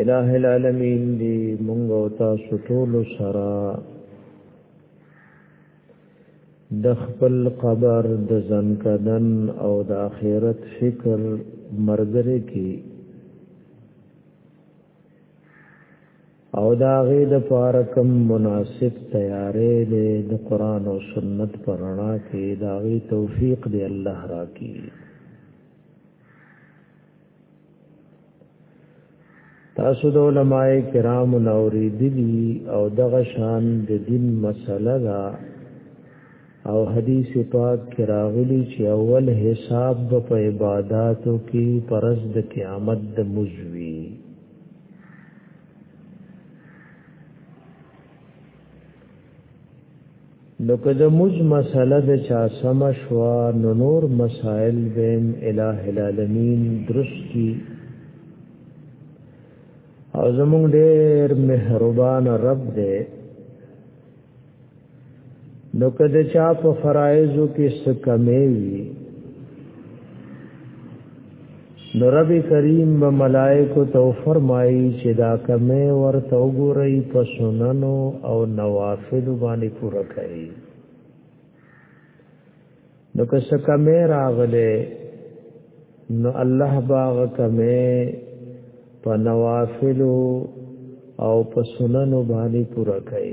الہ العالمین دی مونږ او تاسو ټول سره د خپل قبر د ځنکدن او د آخرت فکر مرګره کی او دا غي د پاره کم مناسب تیارې دې د قران او سنت پر رڼا کې دا غي توفیق دې الله راکړي تاسو د علماء کرام نوري دي او دغه شان د دین مسله دا او حدیث پاک کې راغلي چې اول حساب په عبادتو کې پرز د قیامت د مزوي نو که د موز مسله د چا سم شوا نو نور مسائل بهم الہ العالمین درست کی او زمونږ ډېر مهربان رب دې نو که د چا په فرایزو کې څه کمی وي نو رب کریم به ملائکه تو فرمایي چې دا کمه ورته وګورئ په سننو او نوافل باندې پوره کړئ نو که څه کمه راغله نو الله باغ کمه په نوافل او په سننو باندې پوره کړئ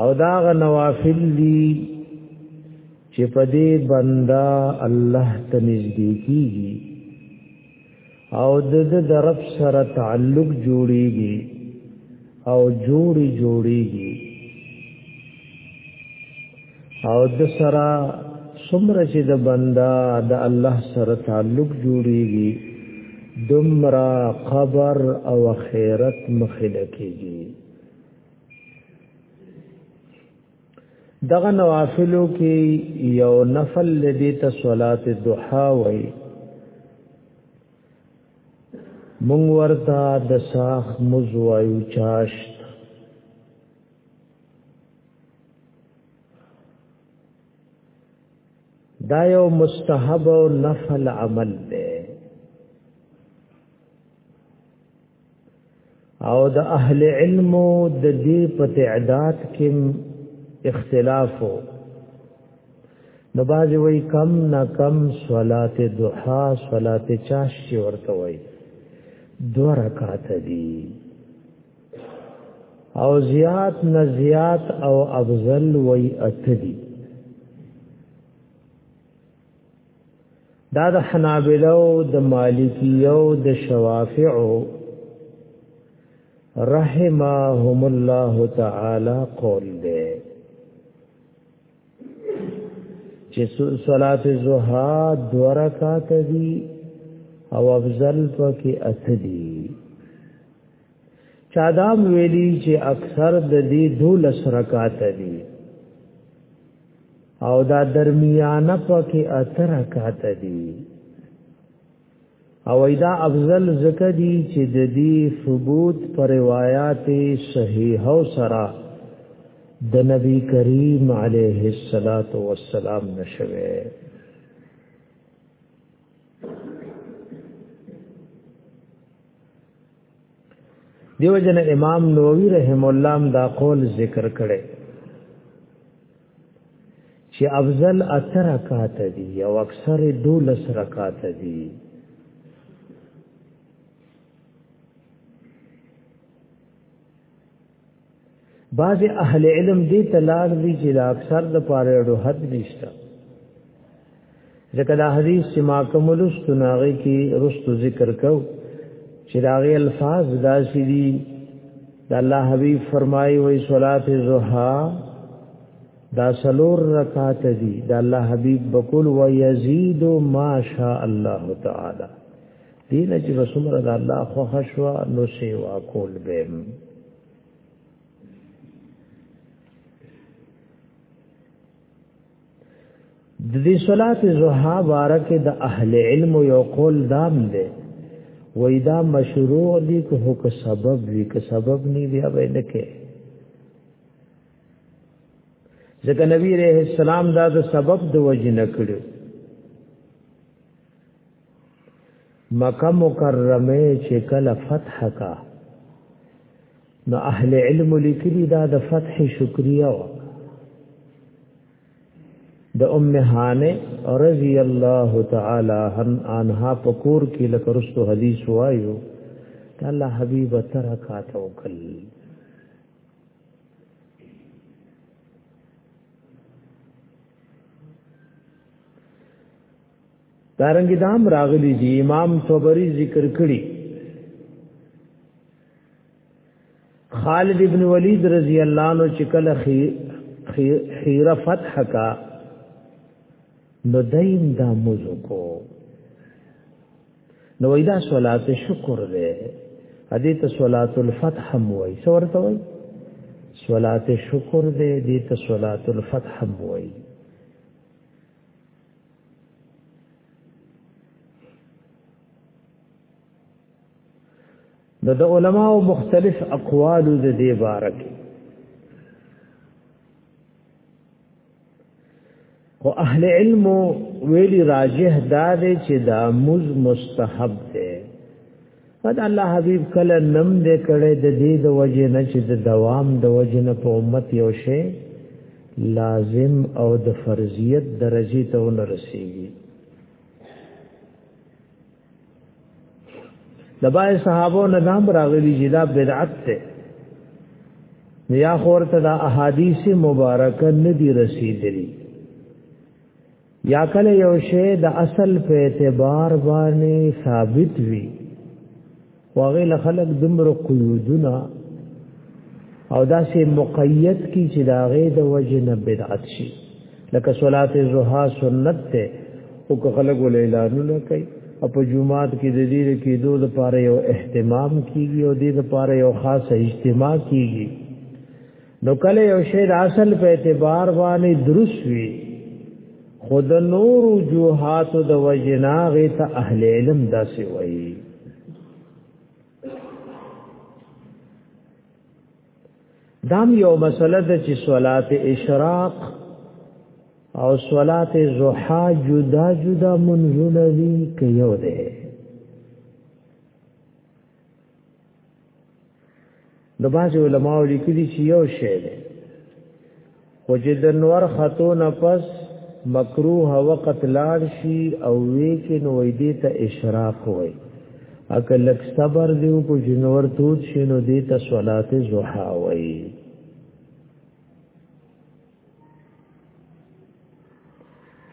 او دا غ نوافل دی چې په دې بندا الله ته نږدې کیږي او د د رب سره تعلق جوړیږي او جوړي جوړیږي او د سره څومره چې د بندا د الله سره تعلق جوړیږي دمرا قبر او خیرت مخلکیږي دغه نوافلو کې یو نفل لدی ته صلات الضحى وای مونږ ورته د ساخ مزوایو چاشت دا یو مستحب او نفل عمل دی او د اهل علم د دې په تعداد کې اختلاف وو نو باز وی کم نا کم صلات ضحا صلات چاش چې ورته وای دو رکعات دي او زیات نه زیات او افضل وی اتدی دا د حنابلو د مالکیو د شوافعو رحمهم الله تعالی قول دی چې صلات الضحى دوه رکعات دي او افضل پکې اته دي چادام ویلی چې اکثر د دې دولس رکعات دي او دا درمیانه پکې اتره کاته دي او ایدا افضل زکه دي چې د دې ثبوت پر روایت صحیح او سرا د نبی کریم علیه الصلاۃ والسلام نشوي دیو جن امام نووي رحم الله دا قول ذکر کړي چې افضل اتر رکعات دي او اکثر دولس رکعات دي بعض اهل علم دې تلار دي چې د اکثر د پاره ډو حد نشته ځکه دا حدیث چې ما کوم لستو ناغي کې رستو ذکر کو چې داغه الفاظ داسې دي د الله حبیب فرمایي وای صلات زوحا دا سلور رکعات دي د الله حبیب بقول و یزيد ما شاء الله تعالی دین چې رسول الله الله خو خشوا نو سیوا کول به د دې صلات زوحا بارکه د اهل علم یو قول دام دی وای دا مشروع دی که هو که سبب وی که سبب نی بیا به نه کې ځکه نبی رحم السلام دا د سبب د وجه نه کړو مکه مکرمه چې کله فتح کا نو اهل علم لیکلی دا د فتح شکریا و د ام هانه رضی الله تعالی عنها پکور کې لکه رسو حدیث وایو الله حبیب ترکا توکل دارنګ دام راغلی دی امام طبری ذکر کړی خالد ابن ولید رضی الله عنه چې کله خیره فتح کا نو دیم دا موزو کو نو ایدا صلات شکر دے حدیث صلات الفتح موئی سورته وای صلات شکر دے دیت صلات الفتح موئی د د علماو مختلف اقوال د دې بارک او اهل علم ویلی راجح دا دی چې دا مز مستحب دی فد الله حبيب کله نم دې کړه د دې د وجه نه چې د دوام د وجه نه په امت یو شی لازم او د فرضیت درجه ته ونرسیږي لبای صحابو نه نام راغلی چې دا بدعت ته یا خور ته دا احادیث مبارکه ندی رسیدلی یا کله یو شی د اصل په اعتبار باندې ثابت وي واغې له خلق دمر قیودنا او داسې مقید کی چې داغه د وجه نه بدعت شي لکه صلات الضحى سنت ته او که خلق ول اعلانونه کوي او په جمعات کې د دې کې دوه د پاره یو اهتمام کیږي او د دې د پاره یو خاص اجتماع کیږي نو کله یو شی د اصل په اعتبار باندې درست وي خود نور جوهات د وجنا غي ته اهل علم داسې وایي دام یو مسله د چې صلات اشراق او صلات ضحا جدا جدا منځونه دي کې یو ده د باج علماء لیکلي چې یو شی دی خو چې د نور خاتو نه پس مکروه وقت لاړ شي او وی کې نو دې ته اشراق وای اکه لک صبر دیو کو جنور توت شنو دې ته صلات زوحا وای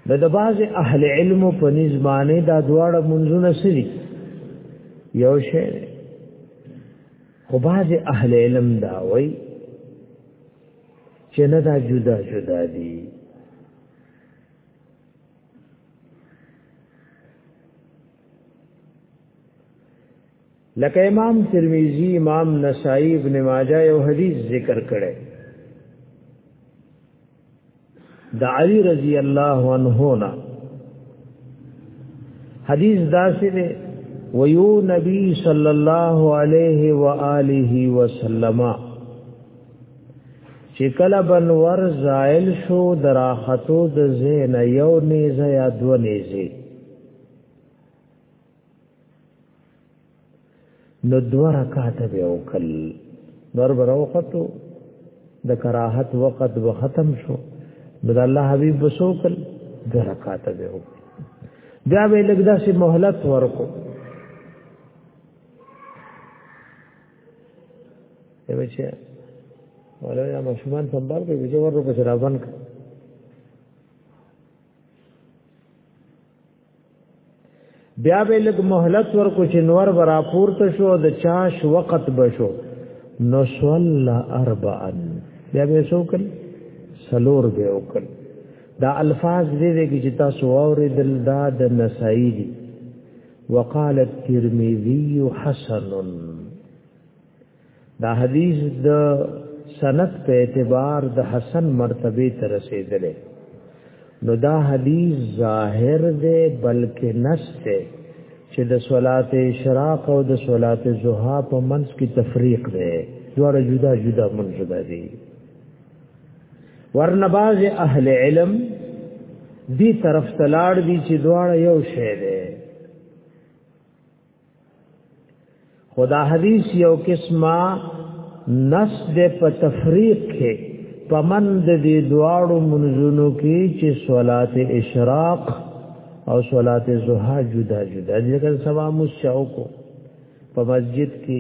د د باز اهل علم په نسبانه دا دواړه منځونه سری یو شی خو باز اهل علم دا وای چې نه دا جدا جدا دي لکه امام ترمذی امام نسائی ابن ماجه یو حدیث ذکر کړي د علی رضی الله عنه نا حدیث داسې دی ویو نبی صلی الله علیه و آله وسلم چې کله بنور زائل شو دراحتو د زین یو نیزه یا دو نیزه نو دو رکعات به وکړ نور بروختو د کراهت وخت و ختم شو نو د الله حبيب وسوکل د رکعات به وکړ بیا به لګدا سي مهلت ورکو ایو چې ولا یا مشمان سنبال کې وجه ورو په شرابن کې بیا به لګ مهلت ورکو چې نور برا پورته شو د چاش وخت بشو نو صلی اربعا بیا به سوکل سلور به وکړ دا الفاظ دې دې چې تاسو اورې دل دا د نسائی دي وقال الترمذي حسن دا حدیث د سند په اعتبار د حسن مرتبه ته رسیدلې نو دا حدیث ظاهر دی بلکې نص دی چې د صلات اشراق او د صلات ضحا په منځ کې تفریق دی دواړه جدا جدا منځ دي ورنباز اهل علم دی طرف تلاړ دی چې دواړه یو شی دی خدا حدیث یو قسمه نس د په تفریق کې پمند دي دواړو منځونو کې چې صلات اشراق او صلات ضحا جدا جدا دي ځکه سبا مشاو کو په مسجد کې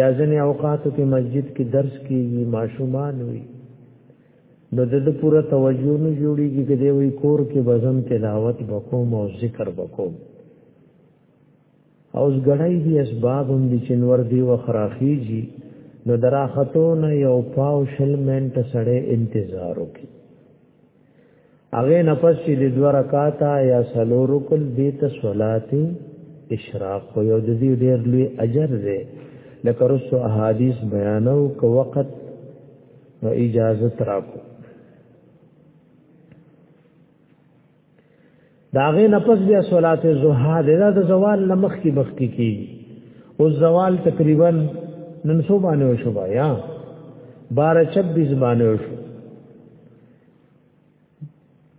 یا ځنې اوقاتو کې مسجد کې درس کېږي ماشومان وي نو د دې پوره توجه نه جوړیږي چې دی وی کور کې بزم تلاوت وکوم او ذکر وکوم اوس ګړای دی اسباب هم دي چې نور دی و خراخیږي نو دراختو نه یو پاو شل منټ سړې انتظار وکي هغه نفس چې د دوه رکعاته یا سلو رکل دې ته صلات اشراق خو یو د دې ډېر لوی اجر دی لکه رسو احادیث بیانو کو وخت نو اجازه تراکو داغه نفس بیا صلات زوحا دا د زوال لمخ کی بختی کی او زوال تقریبا نن سو باندې وشو بیا 12 26 باندې وشو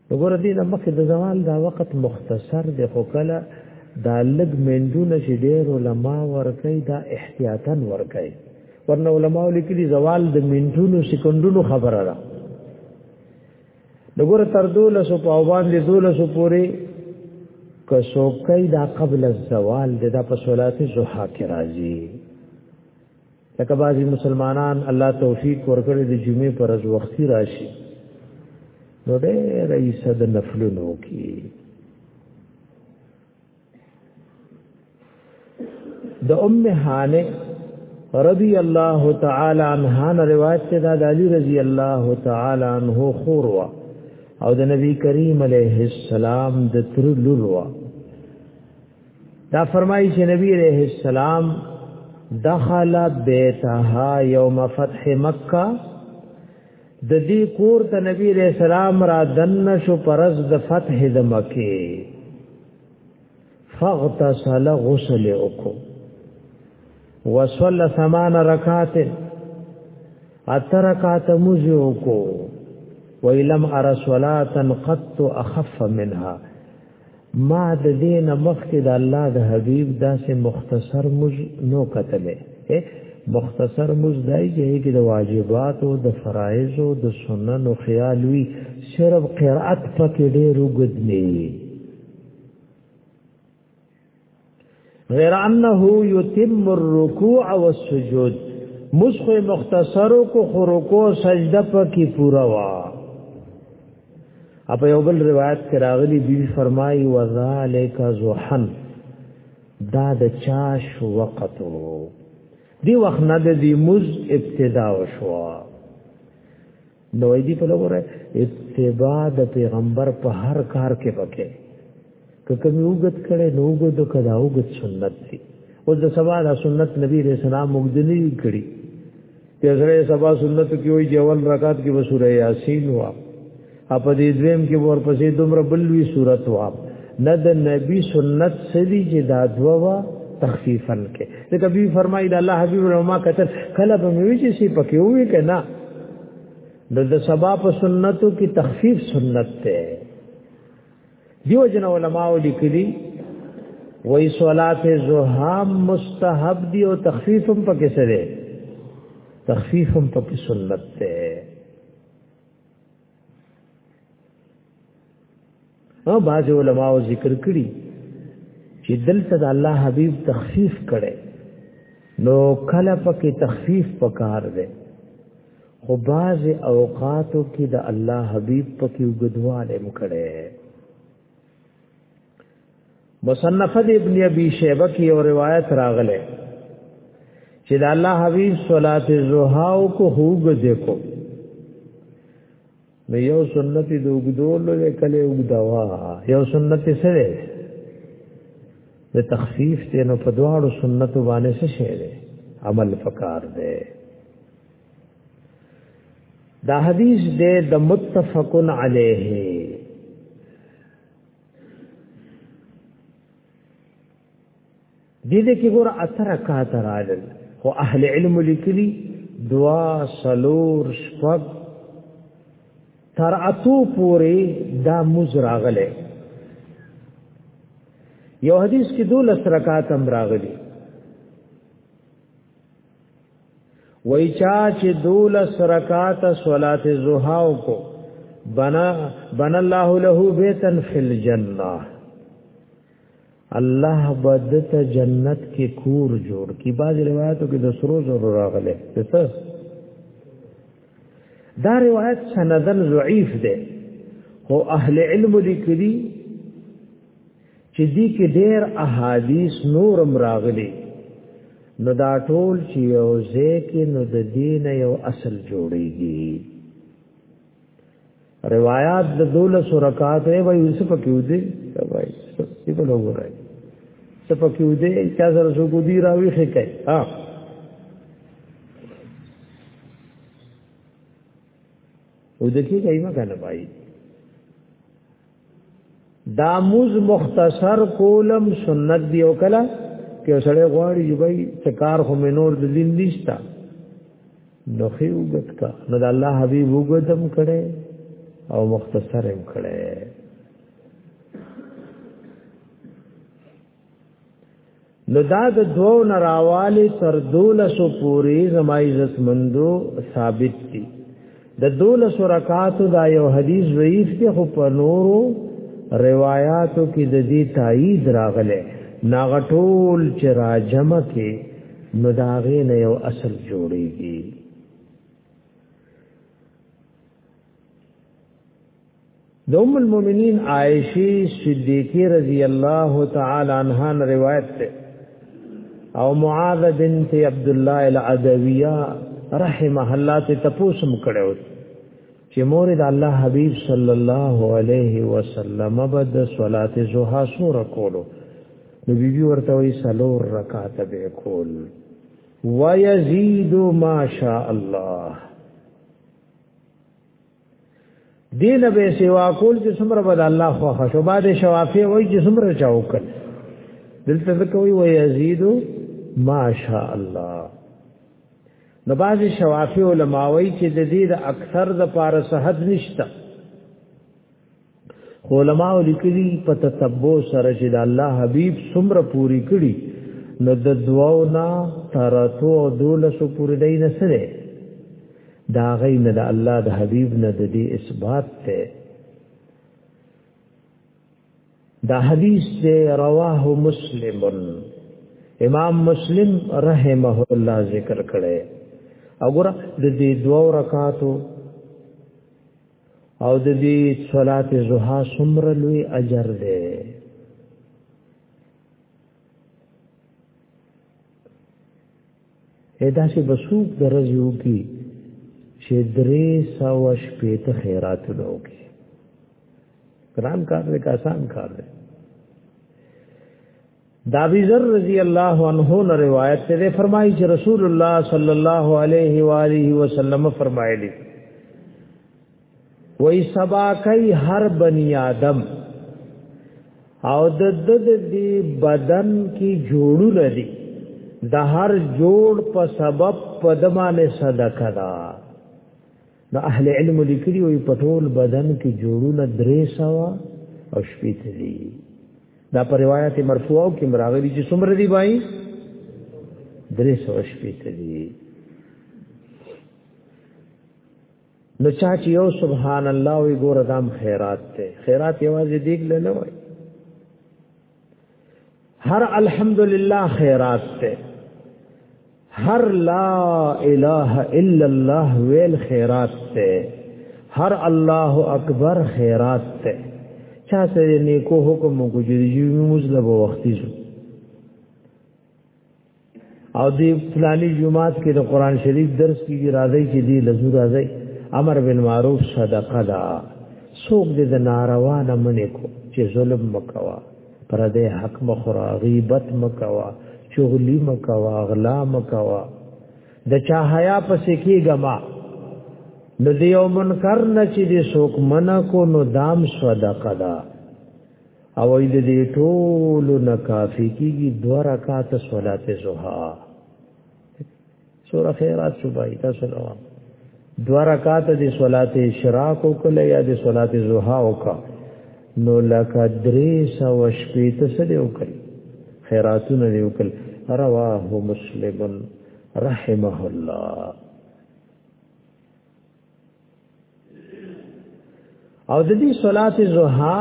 وګوره دې لمخ د زوال دا وخت مختصر دی خو کله دا لګ مندونه چې ډېر علما ورکې دا احتیاطاً ورکې ورنه علما لیکلي زوال د منټونو سکندونو خبره ده دغه تر دوله سو په باندې دوله سو پوری که سوکې دا قبل الزوال د دا په صلات زوحا کې راځي لکه بعضی مسلمانان الله توفیق ورکړي د جمعې پر ورځ وختي راشي نو ډېر رئیس د نفلونو کې د ام هانه رضی الله تعالی عنها روایت ته د علی رضی الله تعالی عنہ خور وا او د نبی کریم علیه السلام د تر لور وا دا فرمایي چې نبی علیہ السلام دخل بیتها یوم فتح مکه د دې کور ته نبی علیہ السلام را دن شو پرز د فتح د مکه فغتسل غسل وکړو وصلى ثمان رکعات اتر رکعات مزو کو ویلم ارسولاتن قط اخف منها ما د دې نه مخکې د الله د حبيب داسې مختصر مز نو کتلې مختصر مز دای چې کې د واجبات او د فرایض او د سنن او خیال وی صرف قرأت پکې ډېر وګد نه غیر انه یتم الرکوع والسجود مسخ مختصر کو خرکو سجده پکې پورا وا اپ یو بل روایت کې راغلی بی فرمایي وذالک زحن دا د چاش وقتو دی وخت نه د دې مز ابتدا وشو نو دې په لوره اتباع د پیغمبر په هر کار کې پکې که کوم وګت کړي نو وګت کدا وګت سنت دي او د سبا د سنت نبی رسول الله مقدلی کړي چې سره سبا سنت کې وي جوول رکعات کې وسوره یاسین وا اپ دې دویم کې ور پسې دومره بلوي صورت وا نه د نبی سنت سړي چې دا دوا تخفیفا کې ځکه بي فرمایي د الله حبيب الرحمه کتل کله به وی چې سی پکې وې کنا د د سبا په سنتو کې تخفیف سنت ته دیو جن علماء لیکلي وای صلات زوحا مستحب دی او تخفیف هم پکې سره تخفیف هم پکې سنت ته او باز علماء ذکر کړي چې دلته د الله حبيب تخفيف کړي نو کله پکې تخفيف پکار دی خو باز اوقاتو کې د الله حبيب پکې وګدواله مکړي مصنف ابن ابي شيبه کې یو روایت راغله چې د الله حبيب صلوات الزوحا او کو هوګ ذکو نو یو سنت د وګدول له کله وګدوا یو سنت سره د تخفیف ته نو په دواړو سنت باندې څه شی دی عمل فکار دی دا حدیث دې د متفقن علیه دې دې کې ګور اثر کا ترال خو اهل علم لیکلي دوا سلور شپږ تر اتو پورې دا مز راغله یو حدیث کې دولس رکعات هم راغلي وای چا چې دولس رکعات صلات زوحا او کو بنا بنا الله له بیتن فی الجنه الله بدت جنت کې کور جوړ کی باز روایتو کې د سرو زرو راغله څه دا روایت سندن ضعیف ده خو اهل علم لیکلي چې دې کې ډېر احادیث نورم راغلي نو دا ټول چې یو ځکه نو د دین یو اصل جوړیږي روایت د دولس رکعات ای وای یوسف کیو دی وای څه په لور راځي څه په کیو دی چې زره سو کو دی راوي خې کوي ها او د کې کایما کنه پای دا موز مختصر کولم سنت دی او کله کې سړی غواړي چې بھائی څکار خو مینور د دین نشتا نو خې وګت کا نو د الله حبیب وګدم کړي او مختصر هم کړي نو دا د دوو نراواله تر دولسو پوری زما عزت مندو ثابت دي د دولسو رکعاتو دا یو حدیث ضعیف دی خو په نورو روایاتو کې د دې تایید راغله ناغټول چې راجم کې نو داغه نه یو اصل جوړیږي د ام المؤمنین عائشه صدیقہ رضی الله تعالی عنها روایت ده او معاذ بنت عبد الله العدویہ رحمه الله ته تپوسم کړو چې مور د الله حبیب صلی الله علیه وسلم بد صلات زوحا سور کولو نو بیبي ورته وی سلور رکعات به کول ويزيد ما شاء الله دین به سیوا کول چې څومره بد الله خو خشو بعد شوافی وای چې څومره چا وکړ دلته کوي و یزيد ما شاء الله نو باز شوافی علماوی چې د دې د اکثر د پاره صحت نشته علماء لیکلي په تتبع سره چې د الله حبيب څومره پوری کړي نو د دواو نه تر تو او دولسو پوری دی نه سره دا غي نه د الله د حبيب نه د دې اثبات ته دا حدیث سے رواه مسلم امام مسلم رحمه الله ذکر کړي وګوره د دې دوه رکعاتو او د دې صلات زوحا سمر لوی اجر دی ادا چې بسوک درځ یو کی چې درې سو شپې ته خیرات لوګي ګران کار دی که آسان کار دی دا ابي ذر رضی الله عنه نه روایت ده فرمایي چې رسول الله صلی الله علیه و آله وسلم فرمایلی وای سبا کوي هر بنی آدم او د د دې بدن کې جوړو لري د هر جوړ په سبب پدمانه صدقه ده نو اهل علم لیکلي وي په ټول بدن کې جوړونه درې سوا او شپې تلي دا پر روایت مرفوعو کې مراغلي چې څومره دی بای درې سوا شپې تلي نو چا چې یو سبحان الله وي ګور دام خیرات ته خیرات یوازې دیګ نه وای هر الحمدلله خیرات ته هر لا اله الا الله ویل خیرات ته هر الله اکبر خیرات ته چا سره نیکو حکم کو جوړیږي موږ له وختي شو او دی فلانی جمعات کې د قران شریف درس کیږي راځي چې دی لزو راځي امر بالمعروف صدقه ده څوک دې د ناروا نه منې کو چې ظلم مکوا پر دې حق مخرا غیبت مکوا چغلی مکوا غلا مکوا د چا حیا پسې کېګما نو دیو منکر نه چې دې څوک منع کو نو دام صدقه ده او اې د دې ټول نه کافي کیږي دوه رکعات صلات زوحا سورہ خیرات صبح تاسو نو دوه رکعات د صلات اشراق او کله یا د صلات زوحا او کا نو لکه درې سو شپې ته سره وکړي خیراتونه دی وکړي رواه مسلم رحمه الله او د دې صلات زوحا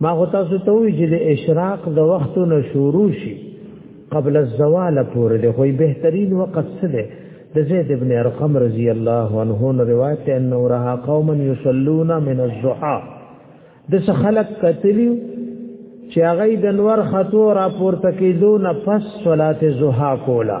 ما غو تاسو ته وی چې د اشراق د وختو نه شروع شي قبل الزوال پورې د خوې بهترین وخت څه دی د زید ابن ارقم رضی الله عنه نو روایت ته انه رها قوما یصلون من الزحا د څه خلق کتلی چې هغه د نور خطو را پورته کېدو نه پس صلات زوحا کولا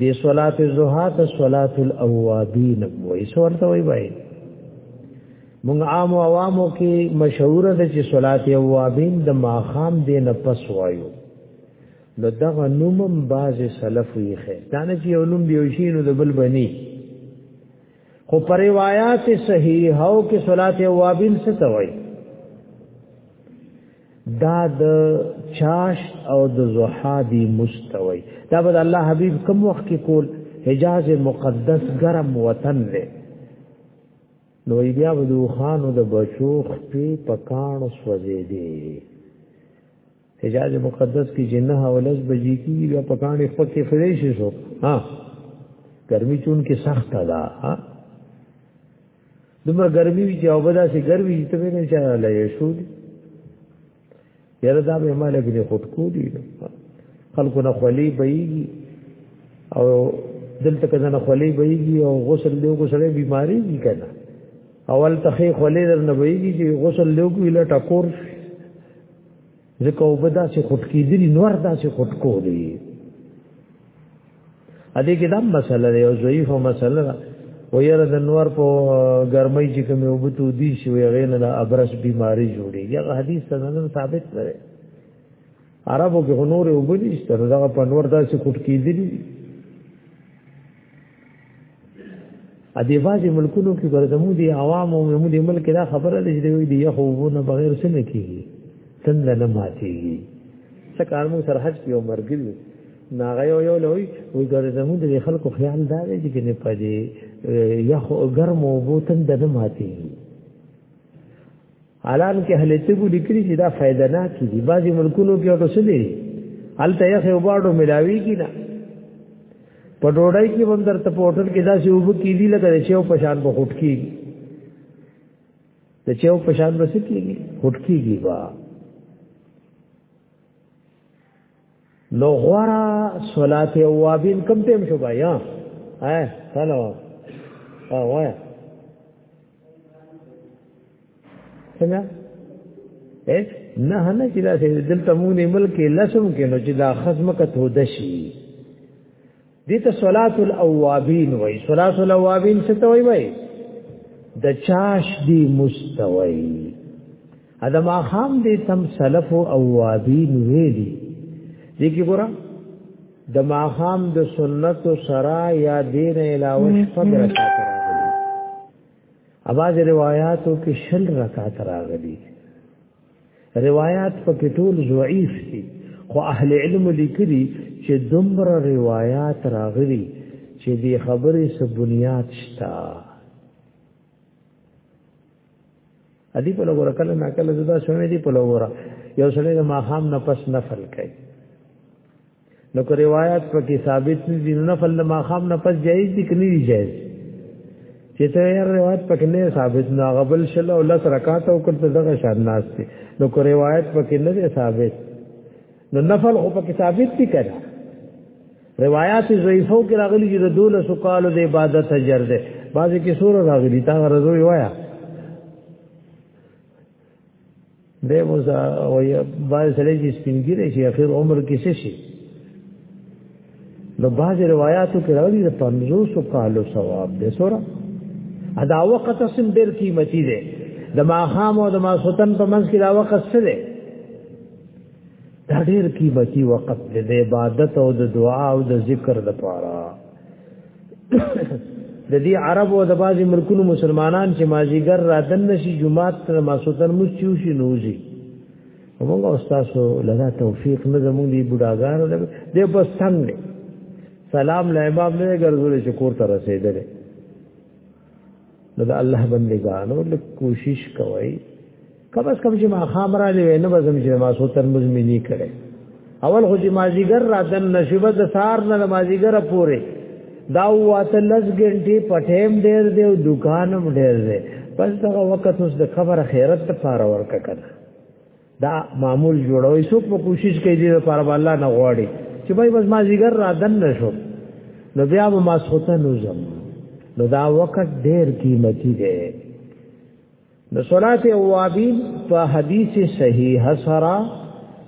دی صلات الزوحا ته صلات الاوابین وای سورته وای وای مونږ عام او عوامو کې مشهور ده چې صلات اوابین د ماخام دی نه پس وایو نو دغه نومم باز سلف یې خې دا نه چې یو نوم دی شي نو د بل بني خو پر روایت صحیح او کې صلات اوابین څه توي دا د چاش او د زوحا دی مستوي دا به الله حبيب کوم وخت کې کول حجاز مقدس ګرم وطن دی نو بیا به دوخانو د بچو خپې پکان سوځې دی حجاز مقدس کې جنه اولس بجې کې بیا پکان خپې فرېش شو ها ګرمي چون کې سخت ده ها دومره ګرمي وي چې او بدا سي ګرمي چې ته نه چا لا یې شو دي یاره دا به مالک نه خود کو دي خلکو نه خولي بيږي او دلته کزه نه خولي بيږي او غسل له غسل بيماري دي کنه اول تخې خولي در نه بيږي چې غسل له کوی لا ټکور شي ځکه او بدا چې خټ کېدلی نور دا چې خټ کو دی ا دې کې دا مسله دی او ضعیفه مسله ده و یره د نور په ګرمۍ چې کوم او بتو دی شو یې نه د ابرش بیماری جوړي یا حدیث څنګه ثابت دی عربو کې نور او بلی ستر دا په نور دا چې خټ کېدلی ا دې بازي ملکونو کې ګرځمو دي عوام او مو دې ملک دا خبره ده چې دوی دی خو نه بغیر څه نه کیږي تند نه ماتيږي څه کار مو سرحج کې عمر ګلو ناغه یو یو لوی وی ګرځمو دې خلکو خیال دا دی چې نه پدې یا خو ګرم او بوتن د نه ماتيږي حالان کې اهل طب لیکلي چې دا فائدہ نه کیږي بعضي ملکونو کې اورو څه دي الته یې خو باډو ملاوي کی نه په ډوډۍ کې هم درته په هوټل کې داسې وب کیږي لکه چې او پشان په خټ کیږي د چې او پشان بس کیږي خټ کیږي وا نو غورا صلات اوابین کم ټیم شو بیا ها هلو ها وای څنګه اټ نه نه چې دا دلته مونږ نه ملک لسم کې نو چې دا خصمه کته ودشي دې ته صلات الاوابین وای صلات الاوابین څه ته وای وای د چاش دی مستوي ادم اخام دې تم سلف او اوابین ویلي دې کې ګورم د ماخام د سنت سرا یا دین علاوه شپږ رکعات راغلي اواز روایتو کې شل رکعات راغلي روایت په کټول ضعیف دي خو اهل علم لیکلي چې دومره روایت راغلي چې دې خبرې سب بنیاد شته ادي په لګور کله ناکله زدا شوې دي په لګور یو سړی د ماخام نه پس نفل کوي نو که روایت په کې ثابت نه دي نه فل ما خام نه پس جایز دي کني دي جایز چې ته یې روایت په کې نه ثابت نه غبل شل او لس رکعات او کړه دغه شان ناس دي نو که روایت په کې نه ثابت نو نفل خو په کې ثابت دي کړه روایت ضعیفو کې راغلي چې د دولس کالو د عبادت اجر ده بعضی کې سور راغلي تا غرض وی وایا به موزا او یا باز سره چې سپینګری شي اخر عمر کې څه شي نو باز روایتو کې راوړي د 500 کالو ثواب دې سره ادا وخت سم ډېر قیمتي دی د ماخام او د ماسوتن په منځ کې دا وخت څه دی دا ډېر قیمتي وخت دی د عبادت او د دعا او د ذکر لپاره د دې عرب او د بازي ملکونو مسلمانان چې مازیګر را دن نشي جمعات تر ماسوتن مسیو شي نوځي موږ استاد لدا توفیق نه زموږ دی بډاګانو له دې بس څنګه سلام له امام نه ګرځول چې کور ته رسیدل نو د الله بندګانو لږ کوشش کوئ کم از کم چې ما خام را لې نه بزم چې ما سو تر مزمي نه کړي اول خو چې مازیګر را دن نشبه د سار نه مازیګر پورې دا واته لز ګنټي پټیم ډېر دی او دکانم ډېر دی پس دا وخت اوس د خبره خیرت ته پاره ورک کړه دا معمول جوړوي څوک په کوشش کوي دې لپاره الله نه غواړي چې بای بس ما زیګر را دن نشو نو بیا به ما سوته نوزم نو دا وخت ډیر قیمتي دی نو صلات اوابین په حدیث صحیح سره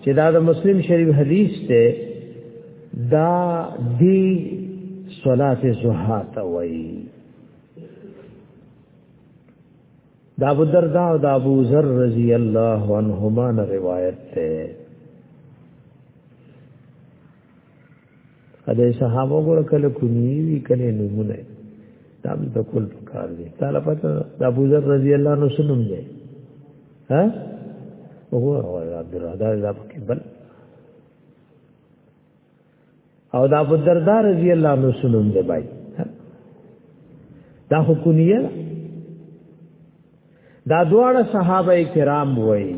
چې دا د مسلم شریف حدیث ته دا دی صلات زوحا ته وایي دا ابو الدرداء او دا ابو ذر رضی الله عنهما نه روایت ده ا دې صحابه ګور کله کونی وی کله نمونه دا د کول پکار دي تعالی پته د ابو ذر رضی الله عنه سنم دی ها وګوره عبد الرحمن دا پکې بل او دا ابو الدرداء رضی الله عنه سنوم دی بای دا خو کنیه دا دواړه صحابه کرام وای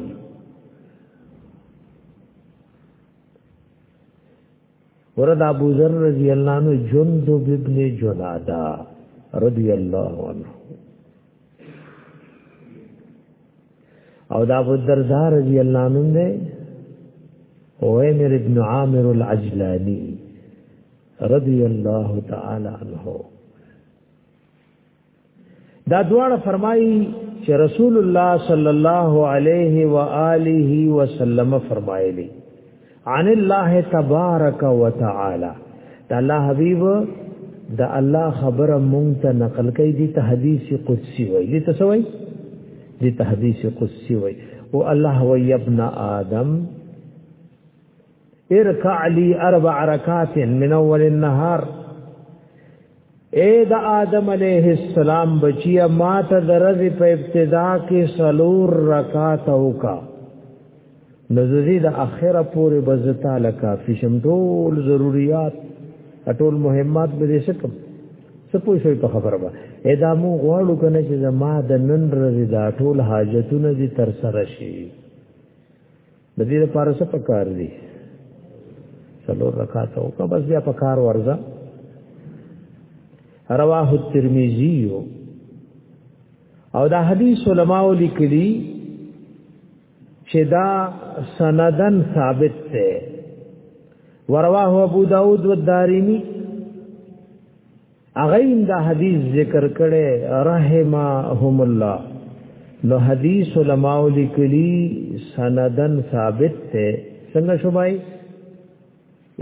ورد ابو ذر رضی الله عنه جندب ابن جنادا رضی الله عنه او دا ابو الدرداء رضی الله عنه دی عمر ابن عامر العجلانی رضی الله تعالی عنہ دا دواړه فرمایي چې رسول الله صلی الله علیه و آله وسلم فرمایلی عن الله تبارک وتعالى د الله حبیب د الله خبره مونږ ته نقل کوي دي ته حدیث قدسی وایي دي ته وایي دي ته حدیث قدسی وایي او الله وی ابن آدم ارکع لی اربع رکات من اول النهار اے د آدم علیہ السلام بچیا ما ته درځي په ابتدا کې سلور رکعات وکا نزدې د اخره پورې بزتا لکا فشم ټول ضرورت ټول مهمات به دې سکم سپو شوی په خبره با ادمو غواړو کنه چې زما د نن ورځې دا ټول حاجتونه دې تر سره شي د دې لپاره څه پکار دي څلور رکعات او که بس بیا پکار ورځه رواه الترمذی او دا حدیث علماء لیکلی چې دا سندن ثابت ده ورواه ابو داود والدارمی هغه هم دا حدیث ذکر کړي رحمهم الله نو حدیث علماء لیکلی سندن ثابت ته څنګه شوبای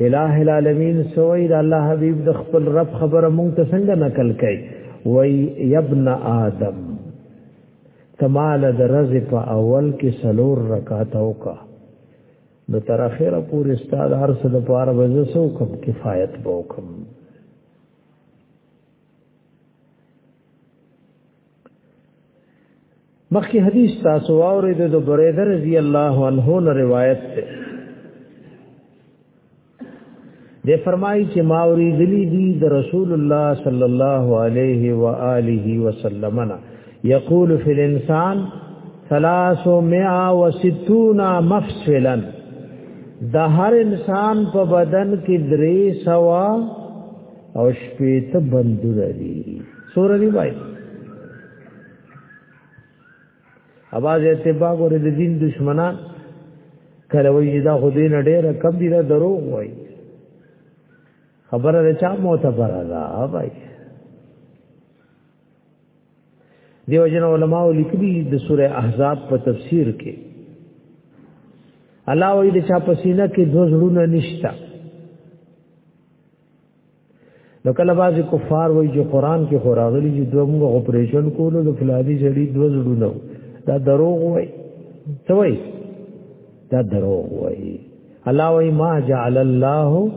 الہ العالمین سوئی دا الله حبیب د خپل رب خبره مونږ ته څنګه نقل کړي وای ابن آدم کمال درز په اول کې سلور رکعات وکړه نو تر اخره پورې استاد هر څه د پاره وځه سو کوم کفایت به وکم مخکې حدیث تاسو اورید د بریده رضی الله عنه روایت ده د فرمایي چې ماوري دلی دی د رسول الله صلی الله علیه و آله وسلم نه یقول فی الانسان 360 مفصلا د هر انسان په بدن کې درې سوا او شپېته بندونه دي سور دی وای اواز اتباع ګور د دین دشمنان کله وی دا خو دین ډیر کم دی دا دروغ وای خبره ده چا معتبر ده بھائی دیو جن علماء لیکلی د سوره احزاب په تفسیر کې الله وی د چا پسینه کې دو زړونه نشتا نو کله بازي کفار وایي چې قران کې خوراغلي چې دوه موږ اپریشن کولو د فلادي جړي دوه زړونه دا دروغ وایي څه وایي دا دروغ وایي الله وایي ما جعل الله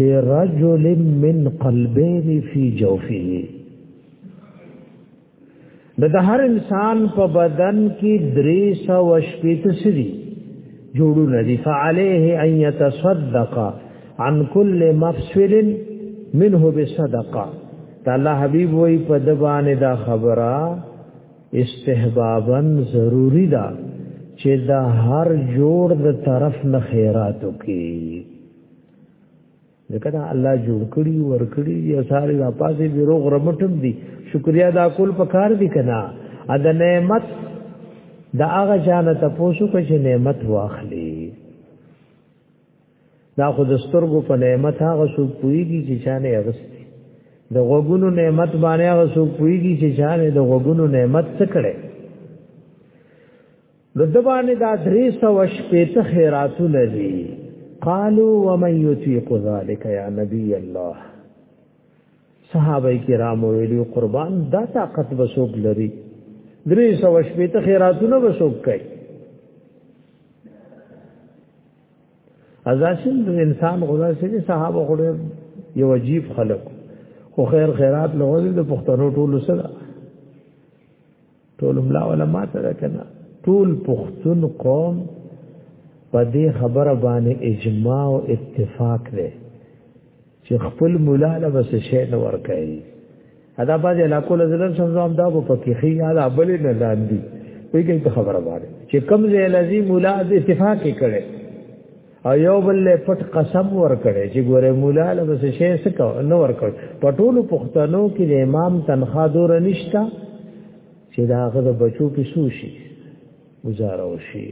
لرجل من قلبين في جوفه د د هر انسان په بدن کې درې سو شپېته سری جوړو ندی فعليه ان يتصدق عن كل مفسر منه بصدقه تعالی حبيب وای په د باندې دا خبره استحبابا ضروری ده چې دا هر جوړ د طرف نه خیرات وکړي ځکه دا الله جوړ کړی ور کړی یا ساري را پاسې دی روغ رمټم دی شکریا دا کول پکار دی کنه ا د نعمت دا هغه جان ته پوسو کې چې نعمت واخلي دا خو د سترګو په نعمت هغه سو پويږي چې چانه اغستي د غوګونو نعمت باندې هغه سو پويږي چې چانه د غوګونو نعمت څه کړي د دبانې دا درې سو شپې ته خیراتونه دي قالو ومن یطیق ذلک یا نبی الله صحابه کرام ویلو قربان دا طاقت وسوک لري درې سو شپې ته خیراتونه وسوک کوي ازاشن د انسان غوړا سره صحابه غوړې یو عجیب خلق خو خیر خیرات له د پښتنو ټولو سره ټول ملا علماء سره کنه ټول پښتون قوم په دې خبره باندې اجماع او اتفاق دی چې خپل مولا له بس شي نه ور کوي ادا باز علاقو له زلم سمزام دا په پکې خي یاد ابل نه لاندې وی کوي په خبره باندې چې کم زې لذي مولا د اتفاق کړي او یو بل له پټ قسم ورکړي چې ګوره مولا له بس شي سکو نو ورکړ په ټولو پښتنو کې د امام تنخوا دور نشتا چې دا غد بچو کې سوشي گزارو شي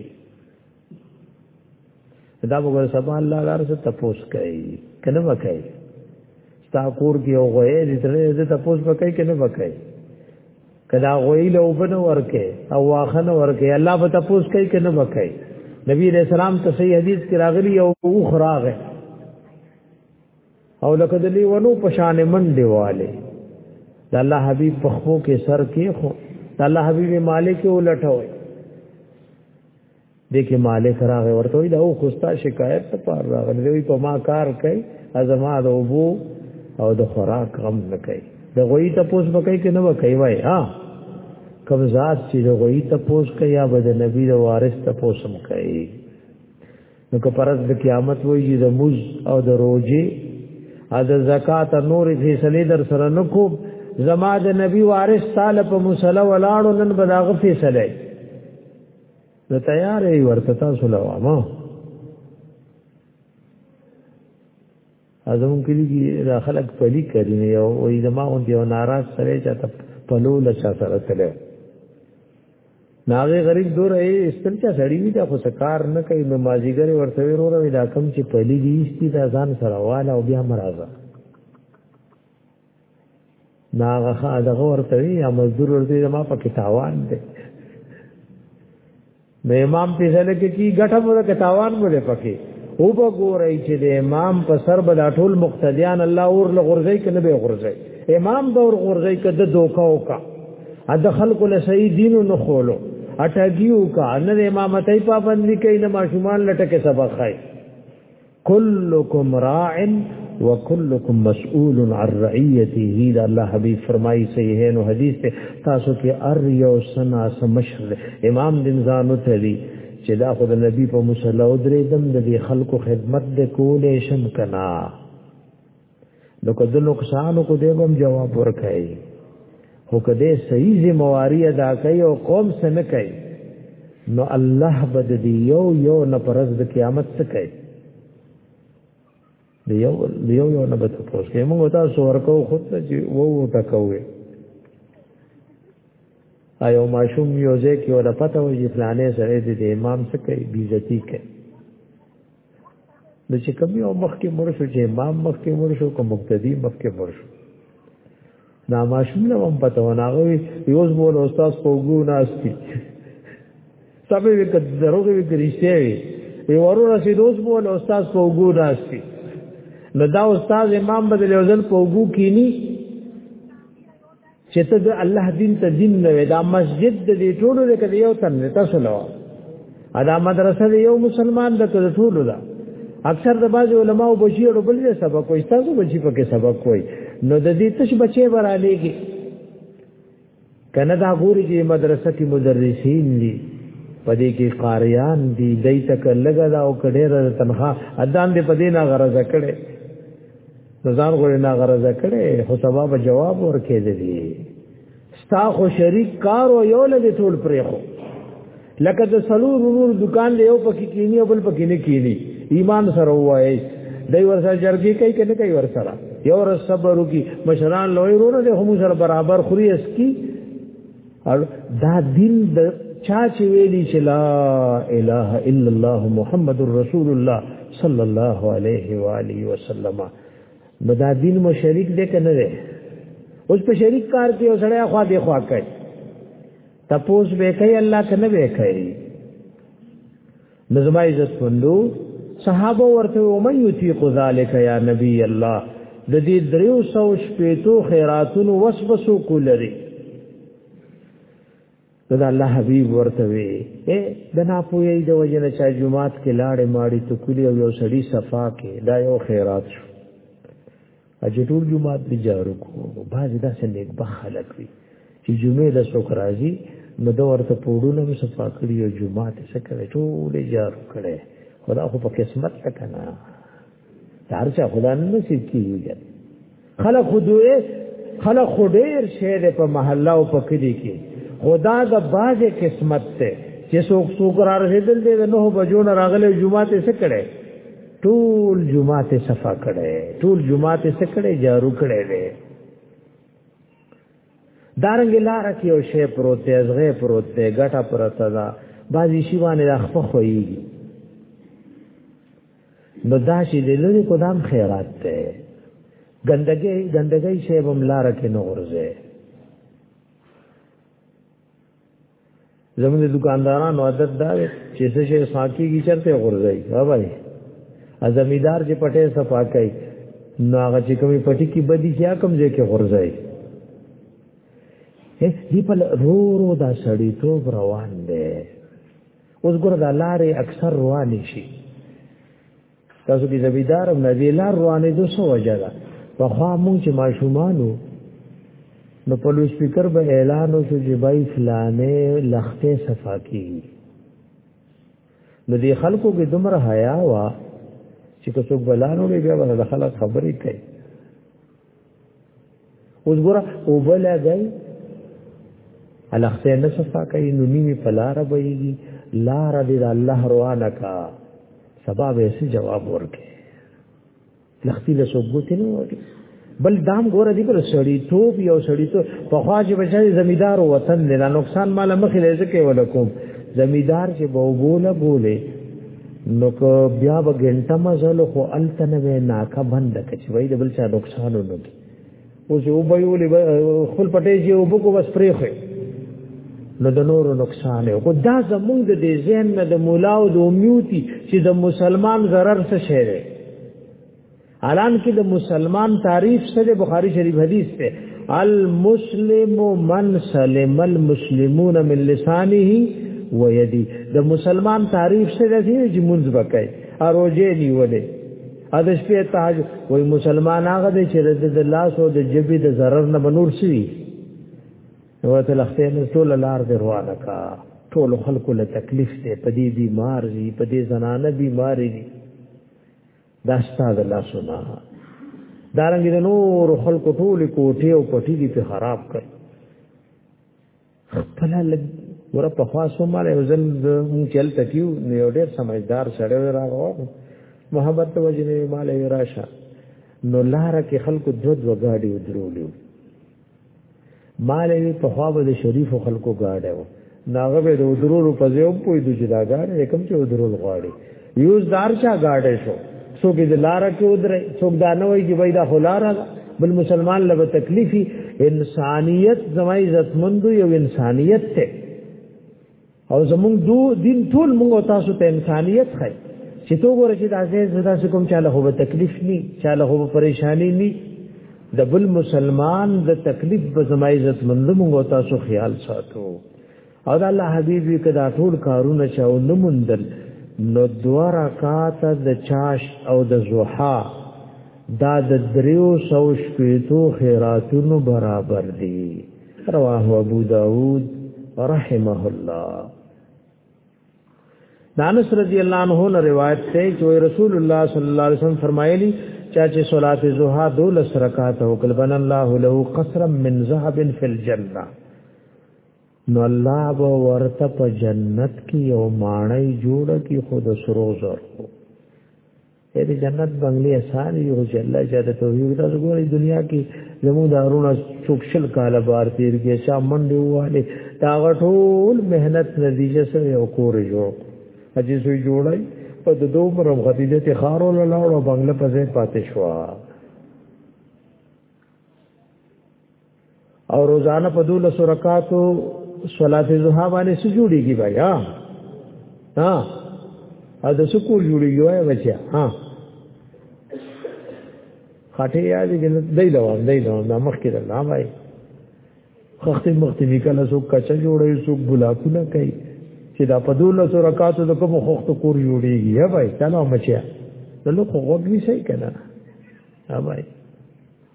دا وګور سبا الله لار څه تپوس کوي کنه وکای تا کور کې او غوې دې ترې دې تپوس وکای کنه وکای کدا غوی له وبن ورکه او واخن ورکه الله به تاسو کوي کنه وکي نبی علیہ السلام ته صحیح حدیث کې راغلی او اوخ راغه او لکه د لیونو په شان من دیواله د الله حبیب په خو کې سر کې خو د الله حبیب مالک ولټوي دې کې مالک راغی ورته وی دا خوستا شکایت ته پار راغلی دوی په ما کار کوي ازما د وبو او د خوراک غم نه کوي د غوی ته پوس بکای کې نه وکای وای ها کوم ذات چې د غوی ته پوس کوي یا به د نبی د وارث ته پوس هم کوي نو که پرز د قیامت وایي د موز او د روزي او د زکات نور فیصله در سره نکو زما د نبی وارث تعالی په مصلی ولاړو نن بداغه فیصله نو تیارې ورته تاسو لوامه ازمون کلی کی دا خلق پلی کړي نه یو وې زما اون دی ناراض سره چاته پلو لچا سره تله ناغه غریب دور ای استلچا سړی وی دا خو سکار نه کوي نو مازیګر ورته وروره وی دا کم چې پلی دی استی دا ځان سره واله او بیا مرزه دا هغه دغه ورته وی یا مزدور ورته ما په کتاوان دی نو امام په ځل کې کی غټه مو کتاوان مو ده پکې او به ګورای چې د امام په سر به دا ټول مقتدیان الله اور له غرزي کنه به غرزي امام به اور غرزي کده دوکا وکا ا د خلکو له صحیح دین نه خولو اټګیو کا نه امامتای پابندی کوي نه ماشومان لټکه سبق خای کلکم راع وکلکم مسئول عن رعیته دا الله حبیب فرمایي صحیح نو حدیث ته تاسو کې ار یو سنا سمشر امام دین زانو ته دی چې دا خود نبی په مصلی او درې دم د خلکو خدمت د کولې شم کنا نو کده نقصان کو دې بم جواب ورکړي هو کده صحیح ذمہواری ادا کوي او قوم سره نه کوي نو الله بد دی یو یو نه پرز د قیامت څخه کوي دی یو دی یو یو نه بد پوس کې موږ تاسو ورکو خود ته چې وو ټکوي ایو ماشوم یو ځکه ولا پته وي چې فلانه سره د امام څخه کوي بیزتی کوي نو چې کوم یو مخ کې مر شو چې امام مخ کې مر شو کوم مقتدی مخ کې مر شو نا ماشوم له هم پته وناغه یو زموږ استاد کوګو ناشتي سبه وی کړه دروغه وی کړشته وی یو ورور سي دوست مو له استاد کوګو ناشتي نو دا استاد امام بدل یو ځل کوګو کینی چې ته د الله دین ته دین نه وې دا مسجد د دې ټولو لکه یو تن نه تاسو نو ادا مدرسه د یو مسلمان د ټول ټولو ده اکثر د باج علماء بچی او بل دې سبق کوي تاسو بچی په کې سبق کوي نو د دې تش بچي برالېږي کنه دا ګوري چې مدرسه کې مدرسین دي پدې کې قاریان دي دای تک لګا دا او کډېره تنخواه اذان دې پدې نه غرض کړي ځان غوړې نه غرضه کړي خو سبب جواب ورکې دي ستا خو شریک کار او یو لږ ټول پرې خو لکه د سلور ورور دکان له یو پکې کینی او بل پکې نه کینی ایمان سره وایي دای ورسره جرګي کوي کنه کوي ورسره یو ور صبر وکي مشران لوی ورور له هم سره برابر خوري اس کی او دا دین د چا چې ویلی چې لا اله الا الله محمد رسول الله صلی الله علیه و آله وسلم نو دا دین مو شریک دی کنه دی اوس په شریک کار کې وسړی خو دی خو کوي تپوس به کوي الله کنه به کوي نو زما عزت مندو صحابه ورته ومن یطیق ذلک یا نبی الله د دې دریو سو شپېتو خیراتونو وسوسو کولري دا الله حبیب ورته وی اے د ناپوهی د وجنه چا جمعات کې لاړې ماړي تو کلی او یو سړی صفا کې دا یو خیرات شو چې ټول جمعه په جارو کو باز داسې نیک بخلک وي چې جمعه د څوک راځي نو دا ورته پوډونه مې صفا کړی او جمعه ته څه کړی ټول جارو کړی خدا خو په قسمت تکنه هر چا خدا نه نصیب کیږي خلق خدوې خلق خډیر شه د په محله او په کلی کې خدا د بازه قسمت ته چې څوک څوک را رسیدل دي نو بجو نه راغله جمعه ته څه کړي ټول جمعات صفا کړي ټول جمعات څه کړي جارو کړي وي دارنګ لار کې یو شی پروت دی ازغه پروت دی ګټه پروت ده بعضی شی باندې اخفه خوېږي نو دا شی د لوري قدم خیرات ده ګندګي ګندګي شی بم لار کې نورځه زموږ د دکاندارانو عادت دا دی چې څه شي ساکيږي چرته غورځي بابا یې ازمیدار چې پټه صفا کوي نو هغه چې کومي پټي کې بدی کیا کم ځای کې غورځي دی په رو رو دا سړی توب روان دی اوس ګور دا لارې اکثر روان شي تاسو دې زمیدار او نبی لار روانې دو سو وجدا په خوا مونږ چې ماشومانو نو په لوی سپیکر به اعلان وشو چې بای فلانه لخته صفا کی نو دې خلکو کې دومره حیا وا چې څوک بلانو لري بیا به خلک خبرې کوي اوس ګوره او بل دی الخته نه صفا کوي نو نیمه پلار بهږي لار دې الله روانه کا سبب یې څه جواب ورکړي لختی له سوبوت نه وږي بل دام ګوره دې پر سړی توپ یو سړی ته په خواجه بچای زمیدار وطن نه نقصان مال مخې لږه کې ولکم زمیدار چې بوبوله بوله نو که بیا به ګنټه مزل خو الته نه وې ناکه بند کچ وای د بل چا نقصان ونه کی اوس یو به یو له خپل پټې چې یو بکو بس پرې خو نو د نورو نقصان یو خو دا زمونږ د دې ذهن نه د مولا او د امیوتی چې د مسلمان zarar څه شي الان کې د مسلمان تعریف سره بخاری شریف حدیث ته المسلم من سلم المسلمون من لسانه و یدی د مسلمان تعریف سره دی چې منځ وکړي اروجه نیولې اده شپه تاج وای مسلمان هغه دی چې د الله سو د جبې د zarar نه بنور شي نو ته لخته نه ټول لار دی روانه کا ټول خلکو له تکلیف ته پدی بیمار دي پدی زنانه بیمار دي دا ستاد الله سنا دارنګ د نور خلکو ټول کوټه او پټی دي په خراب کړ خپل لګ ور په خاصو مال یو ځل مون چل تکیو نو یو ډیر سمجدار سره راغو محبت ته وجنه مال راشه نو لار کې خلکو دود وګاډي ودرولیو مال یې په خوا به د شریف خلکو گاډه و ناغه به د ودرولو په ځای هم پوی د جدا گاډه کوم چې ودرول غواړي یوز دار چا گاډه شو څوک د لار کې ودرې څوک دا نه وایي چې وای دا خلار بل مسلمان له تکلیفي انسانیت زمای عزتمند یو انسانیت ته او زمونږ دو دین ټول موږ تاسو ته انسانیت خای چې تو ګوره چې د عزیز زدا سره کوم چاله هو تکلیف ني چاله هو پریشانی ني د بل مسلمان د تکلیف په زما عزت مند موږ تاسو خیال ساتو او د الله حبیب کدا ټول کارونه چاو نموندل نو دوا رکعات د چاش او د زوحا دا د دریو سو شپېتو خیراتونو برابر دي رواه ابو داود رحمه الله دانس رضی الله عنه نے روایت سے کہ رسول اللہ صلی اللہ علیہ وسلم فرمایلی چاچے صلات زوحا دو لس رکعات او کل بن اللہ له قصرا من ذهب فی الجنہ نو الله به ورته په جنت کې یو ماڼۍ جوړه کی خود سرو زر اې د جنت بنگلې آسان یو چې الله چې د توحید د ګورې دنیا کې زموږ دارونه چوکشل کاله بار تیر کې شا منډه واله دا غټول مهنت نتیجه سره یو کور جوړ اجي سوی جوړای په د دوه مرم غتیجه ته خارو لاړو بنگله پځې پاتې شو او روزانه په دوله سرکاتو صلات زوحا باندې څه جوړیږي بیا ها ا د سکول جوړیږي وای بچیا ها خاطه یاد دې دای دوام دای دوام د مخ کې الله وای خخت مخت می کله سو کچ جوړي سو ګلاپونه کوي چې دا په دوله سو رکعاتو د کوم خخت کور جوړيږي یا بھائی سلام بچیا نو خو غوږ وی شي کنه ها بھائی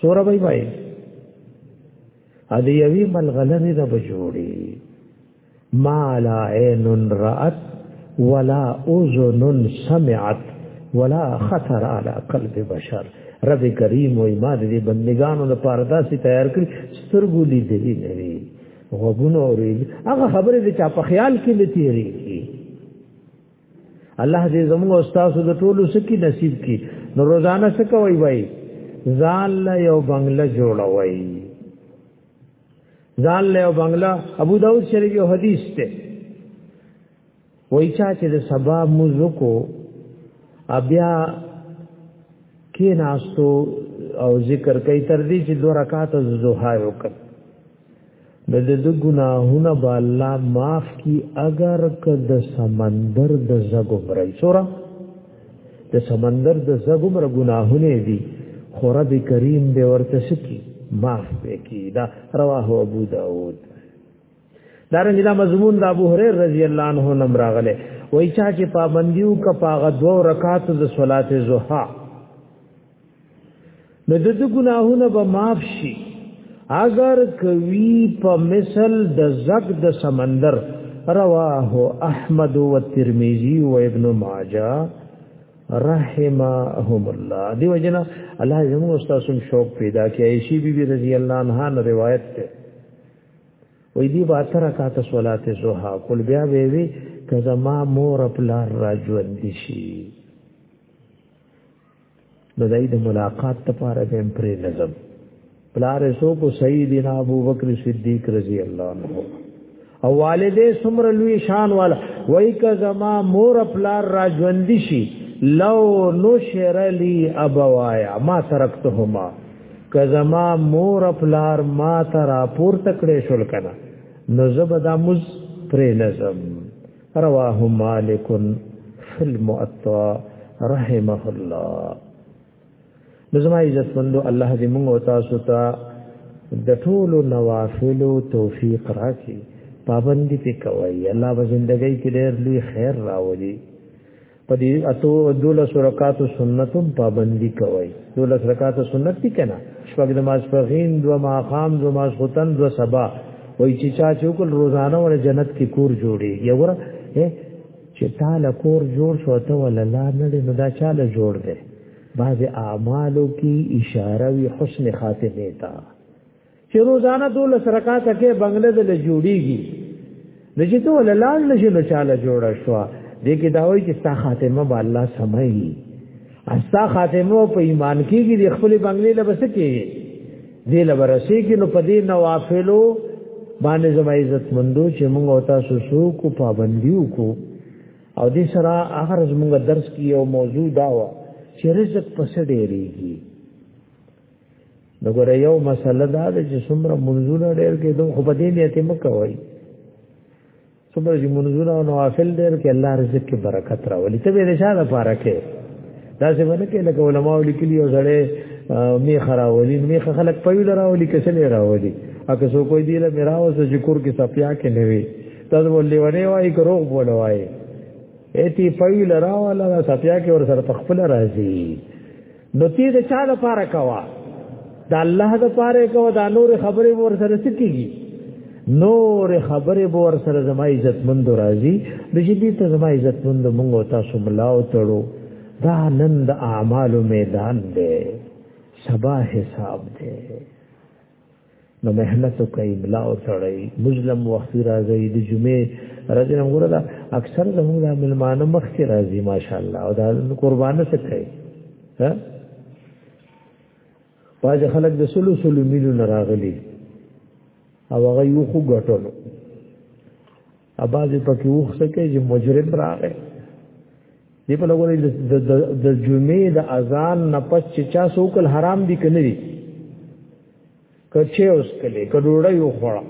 سوره بای بای ا دې یوی ملغلره د بجوړي ما لا عین رات ولا اذن سمعت ولا خطر على قلب بشر رب کریم و ایمان دې بندگانو لپاره داسې تیار کړی سترګو لیدې نه وي غوګونو اوري هغه خبره چې په خیال کې لتیری الله دې زموږ استاد د ټولو سکی نصیب کی نو روزانه سکوي وای ځان له یو بنگله جوړوي ځان له یو بنگله ابو داود شریف یو حدیث ته وای چا چې د سبا موزو کو بیا کې ناستو او ذکر کوي تر دې چې دوه رکعات زوحا وکړي د د د ګناهونه به الله معاف کی اگر که د سمندر د زګو برای سورا د سمندر د زګو مر ګناهونه دي خو رب کریم به ورته سکی معاف وکي دا رواه ابو داود دارنګ دا مضمون د ابو هريره رضی الله عنه نم راغله وای چا چې پابندیو کا پاغه دوه رکعات د صلات زوحا نو د دې ګناهونه به معاف شي اگر کوي په مثل د زګ د سمندر رواه احمد و ترمذی و ابن ماجه رحمهم الله دی وجنا الله زموږ استاد سم شوق پیدا کړي عائشہ بی بی رضی الله عنها نه روایت ده وې دی باتر کا ته صلات زوها کول بیا وی وی کزما مور خپل را ژوند شي د دای د ملاقات لپاره به پرې نظم پلار سو کو سیدنا ابو بکر صدیق رضی الله عنه او والدې سمر لوی شان والا وای ک زما مور پلار را ژوند شي لو نشر لی ابوایا ما ترکتهما ک زما مور پلار ما ترا پور تکړه شول کنه نو زبدا مز پرې نظم رواه مالک فی المؤطا رحمه الله نظمه عزت مندو الله دې موږ او تاسو ته د ټولو نوافلو توفیق راکړي پابندي پکوي الله به زندګۍ کې ډېر لوی خیر راولي په دې اتو دولس رکعاتو سنتو پابندي کوي دولس رکعاتو سنت دي کنه شپږ نماز فقین دو ماقام دو ماز ختن دو سبا وای چې چا چې کول روزانه ور جنت کې کور جوړي یو چې تعالی کور جوړ شو ته ولا لا نه نو دا چاله جوړ دی بعض اعمالو کی اشاره وی حسن خاتمه ته چې روزانه دول سرکات کې بنگله دل جوړیږي د چې ته ولال نشي نو چاله جوړ شو دې کې دا وایي چې ستا خاتمه به الله سمایي استا خاتمه په ایمان کېږي د خپل بنگلې لبس کېږي دې لبرسي کې نو پدې نوافلو باندې زما عزت مندو چې موږ او تاسو سو کو پابندیو کو او دې سره هغه زموږ درس کې یو موضوع دا و چې رزق پس ډېریږي نو ګره یو مسله دا ده چې څومره منځونه ډېر کې دوه خو په دې نیت مکوي څومره چې منځونه او نوافل ډېر کې الله رزق کې برکت راولي ته به نشاله لپاره کې دا څه باندې کې لکه علما ولیکلي او زړه می خراولي می خلک په ویل راولي کې څه راولي اګه سو کوئی دی له میراو سره چې کور کې سپیا کې نه وي دا ولې ونه وای کروغ بوله وای اتی په ویل راواله سپیا کې ور سره تخفل راځي نو تی د چا د پاره کوا د الله د پاره کوا دا نور خبرې ور سره سکیږي نور خبرې به ور سره زما عزت مند راځي د جدي ته زما عزت مند مونږ تاسو ملاو تړو دا نن د اعمالو میدان دی سبا حساب دی نو مهنت کوي ملا او سړی مجلم وخت راځي د جمعې راځي موږ دا اکثر زموږ د ملمانو مخ کې راځي ماشاءالله او دا قربانه څه کوي ها واځ خلک د سلو سلو میلو راغلي او هغه یو خو ګټلو اباځي پکې وښه کې چې مجرم راغی دی په لګوري د جمعې د اذان نه پس چې چا سوکل حرام دي کنه دي کچه اوس کله کډوړې یو خړه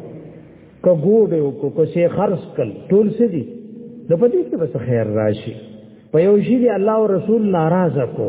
کګوډ یو کو کو سي خرص کل ټول سي دي د پدې کې بس خیر راشي په یو شي دی الله او رسول ناراضه کو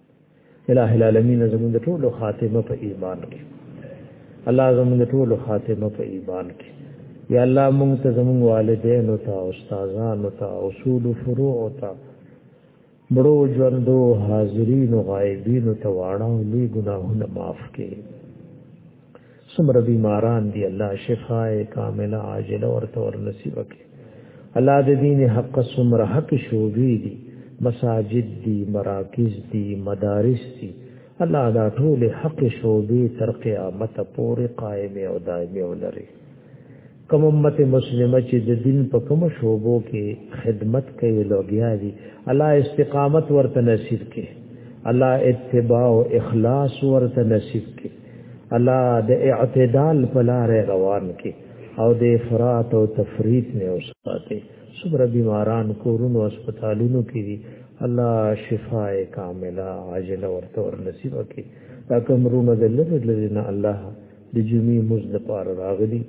الہ العالمین زموږ ټول خاتمه په ایمان کې الله زموږ ټول خاتمه په ایمان کې یا الله موږ ته زموږ والدین او تا استادان او تا اصول فروع او تا بڑو ژوندو حاضرین او غایبین او تواړه او لوی ګناهونه معاف کړي سمره بیماران دی الله شفاء کامله عاجله ورته ور نصیب کړي الله د دین حق سمره حق شوبې دي مساجد دي مراکز دي مدارس دي الله دا ټول حق شوبې تر قیامت پورې قائم او دائم ولري کوم امت مسلمه چې د دین په کوم شوبو کې خدمت کوي لوګیا دي الله استقامت ورته نصیب کړي الله اتباع او اخلاص ورته نصیب کړي الله د اعتدال په لار روان کړي او د افراط او تفریط نه اوساته صبر بیماران کورونو هسپتالونو کې دي الله شفاء کامله عاجله ورته ور نصیب کړي دا کوم رونه د لری لری نه الله د جمعې مز د پار راغلی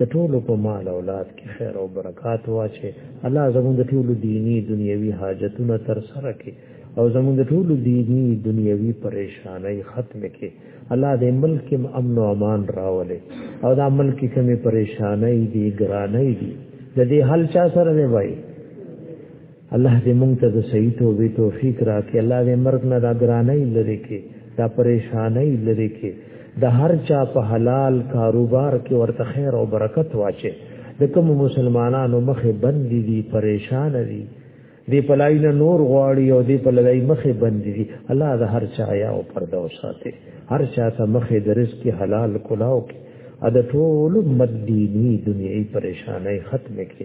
د ټولو په مال اولاد کې خیر او برکات واچي الله زموږ د ټولو دینی دنیوي حاجتونه تر سره کړي او زموږ د ټولو دینی دنیوي پریشانای ختم کړي الله دې ملک کې امن او امان راولي او دا ملک کې کومې پریشانای دي ګرانای دي د دې حل چا سره دی وای الله دې مونږ ته د صحیح توبې توفیق راکړي الله دې مرګ نه دا ګرانه لری کې دا پریشانه لری کې د هر چا په حلال کاروبار کې ورته خیر او برکت واچي د کوم مسلمانانو مخه بند دي پریشان دي دی پلای نه نور غواړي او دی پلای مخه بند دي الله د هر چا یا او پردو ساتي هر چا ته مخه د رزق حلال کلاو کې ا د ټول مدینی دنیوي پریشانای ختمه کې